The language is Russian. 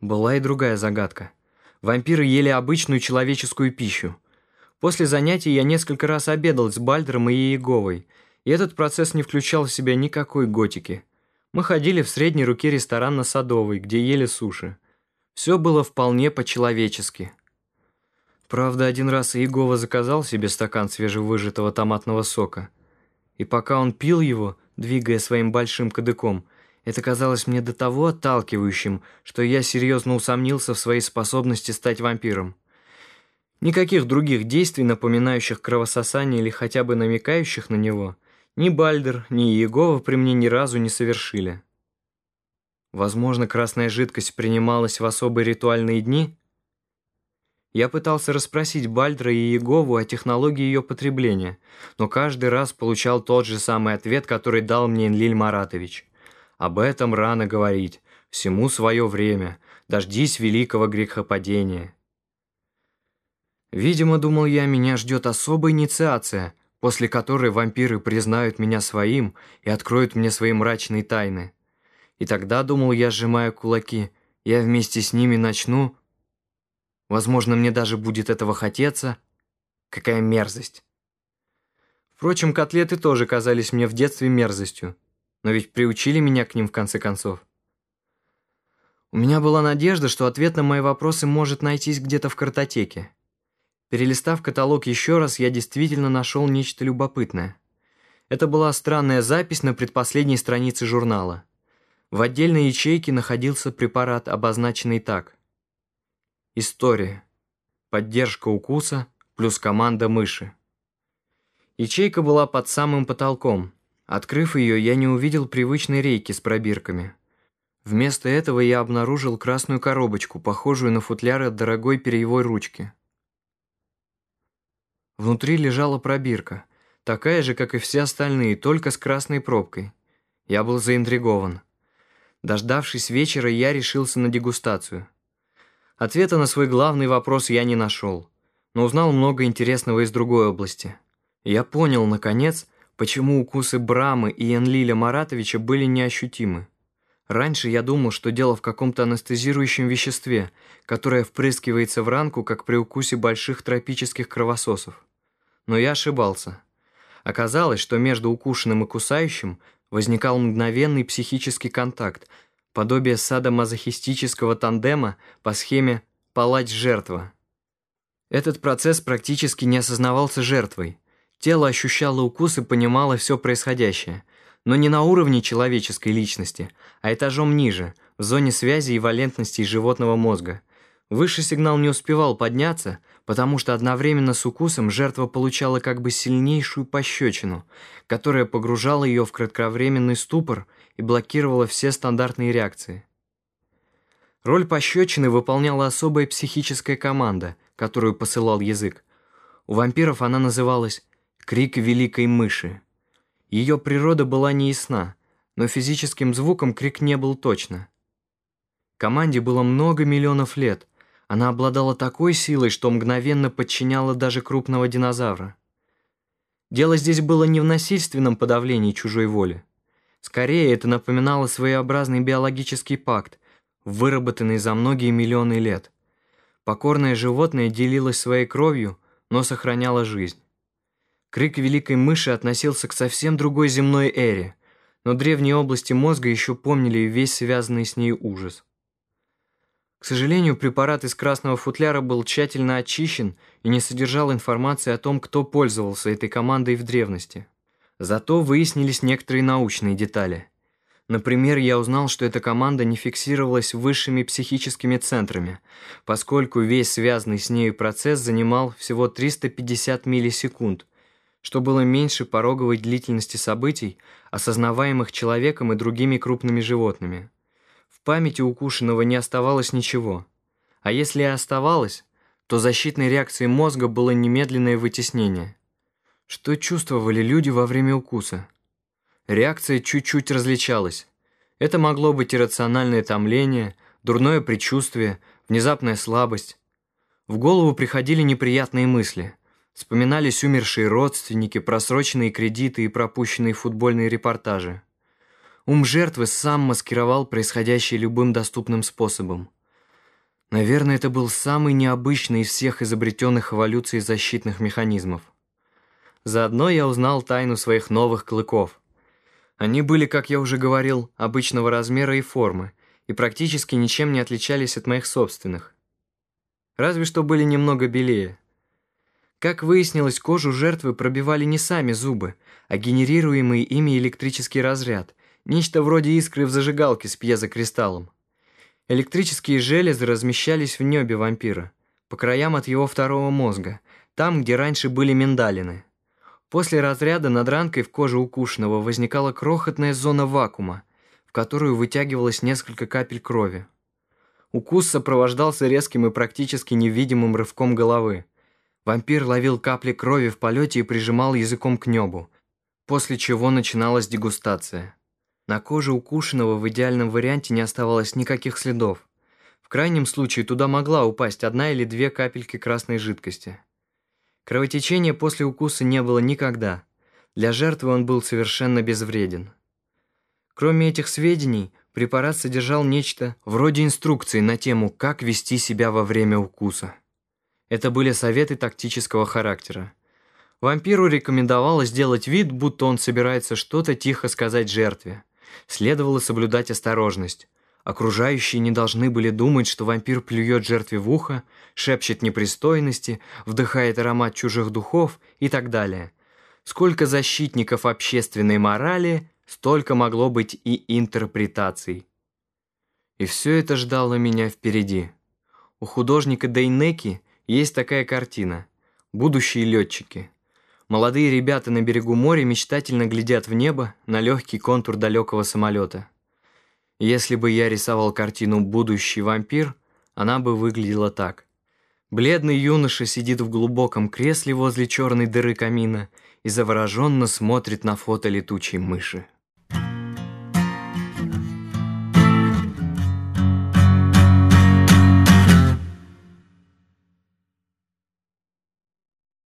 Была и другая загадка. Вампиры ели обычную человеческую пищу. После занятий я несколько раз обедал с Бальдером и Иеговой, и этот процесс не включал в себя никакой готики. Мы ходили в средней руке ресторан на Садовой, где ели суши. Все было вполне по-человечески. Правда, один раз Иегова заказал себе стакан свежевыжатого томатного сока. И пока он пил его, двигая своим большим кадыком, это казалось мне до того отталкивающим, что я серьезно усомнился в своей способности стать вампиром. Никаких других действий, напоминающих кровососание или хотя бы намекающих на него, ни Бальдер, ни Иегова при мне ни разу не совершили. Возможно, красная жидкость принималась в особые ритуальные дни? Я пытался расспросить Бальдра и Иегову о технологии ее потребления, но каждый раз получал тот же самый ответ, который дал мне Энлиль Маратович. Об этом рано говорить, всему свое время, дождись великого грехопадения. Видимо, думал я, меня ждет особая инициация, после которой вампиры признают меня своим и откроют мне свои мрачные тайны. И тогда, думал я, сжимая кулаки, я вместе с ними начну... Возможно, мне даже будет этого хотеться. Какая мерзость. Впрочем, котлеты тоже казались мне в детстве мерзостью но ведь приучили меня к ним в конце концов. У меня была надежда, что ответ на мои вопросы может найтись где-то в картотеке. Перелистав каталог еще раз, я действительно нашел нечто любопытное. Это была странная запись на предпоследней странице журнала. В отдельной ячейке находился препарат, обозначенный так. История. Поддержка укуса плюс команда мыши. Ячейка была под самым потолком – Открыв ее, я не увидел привычной рейки с пробирками. Вместо этого я обнаружил красную коробочку, похожую на футляр от дорогой перьевой ручки. Внутри лежала пробирка, такая же, как и все остальные, только с красной пробкой. Я был заинтригован. Дождавшись вечера, я решился на дегустацию. Ответа на свой главный вопрос я не нашел, но узнал много интересного из другой области. Я понял, наконец, Почему укусы Брамы и Энлиля Маратовича были неощутимы? Раньше я думал, что дело в каком-то анестезирующем веществе, которое впрыскивается в ранку, как при укусе больших тропических кровососов. Но я ошибался. Оказалось, что между укушенным и кусающим возникал мгновенный психический контакт, подобие садомазохистического тандема по схеме «палач-жертва». Этот процесс практически не осознавался жертвой, Тело ощущало укус и понимало все происходящее, но не на уровне человеческой личности, а этажом ниже, в зоне связи и валентности животного мозга. Высший сигнал не успевал подняться, потому что одновременно с укусом жертва получала как бы сильнейшую пощечину, которая погружала ее в кратковременный ступор и блокировала все стандартные реакции. Роль пощечины выполняла особая психическая команда, которую посылал язык. У вампиров она называлась Крик великой мыши. Ее природа была неясна, но физическим звуком крик не был точно. Команде было много миллионов лет. Она обладала такой силой, что мгновенно подчиняла даже крупного динозавра. Дело здесь было не в насильственном подавлении чужой воли. Скорее, это напоминало своеобразный биологический пакт, выработанный за многие миллионы лет. Покорное животное делилось своей кровью, но сохраняло жизнь. Крик великой мыши относился к совсем другой земной эре, но древние области мозга еще помнили весь связанный с ней ужас. К сожалению, препарат из красного футляра был тщательно очищен и не содержал информации о том, кто пользовался этой командой в древности. Зато выяснились некоторые научные детали. Например, я узнал, что эта команда не фиксировалась высшими психическими центрами, поскольку весь связанный с нею процесс занимал всего 350 миллисекунд, что было меньше пороговой длительности событий, осознаваемых человеком и другими крупными животными. В памяти укушенного не оставалось ничего. А если и оставалось, то защитной реакцией мозга было немедленное вытеснение. Что чувствовали люди во время укуса? Реакция чуть-чуть различалась. Это могло быть иррациональное томление, дурное предчувствие, внезапная слабость. В голову приходили неприятные мысли – Вспоминались умершие родственники, просроченные кредиты и пропущенные футбольные репортажи. Ум жертвы сам маскировал происходящее любым доступным способом. Наверное, это был самый необычный из всех изобретенных эволюцией защитных механизмов. Заодно я узнал тайну своих новых клыков. Они были, как я уже говорил, обычного размера и формы, и практически ничем не отличались от моих собственных. Разве что были немного белее. Как выяснилось, кожу жертвы пробивали не сами зубы, а генерируемый ими электрический разряд, нечто вроде искры в зажигалке с пьезокристаллом. Электрические железы размещались в небе вампира, по краям от его второго мозга, там, где раньше были миндалины. После разряда над ранкой в коже укушенного возникала крохотная зона вакуума, в которую вытягивалось несколько капель крови. Укус сопровождался резким и практически невидимым рывком головы. Вампир ловил капли крови в полете и прижимал языком к небу, после чего начиналась дегустация. На коже укушенного в идеальном варианте не оставалось никаких следов. В крайнем случае туда могла упасть одна или две капельки красной жидкости. Кровотечения после укуса не было никогда. Для жертвы он был совершенно безвреден. Кроме этих сведений, препарат содержал нечто вроде инструкции на тему, как вести себя во время укуса. Это были советы тактического характера. Вампиру рекомендовалось делать вид, будто он собирается что-то тихо сказать жертве. Следовало соблюдать осторожность. Окружающие не должны были думать, что вампир плюет жертве в ухо, шепчет непристойности, вдыхает аромат чужих духов и так далее. Сколько защитников общественной морали, столько могло быть и интерпретаций. И все это ждало меня впереди. У художника Дейнеки есть такая картина «Будущие летчики». Молодые ребята на берегу моря мечтательно глядят в небо на легкий контур далекого самолета. Если бы я рисовал картину «Будущий вампир», она бы выглядела так. Бледный юноша сидит в глубоком кресле возле черной дыры камина и завороженно смотрит на фото летучей мыши.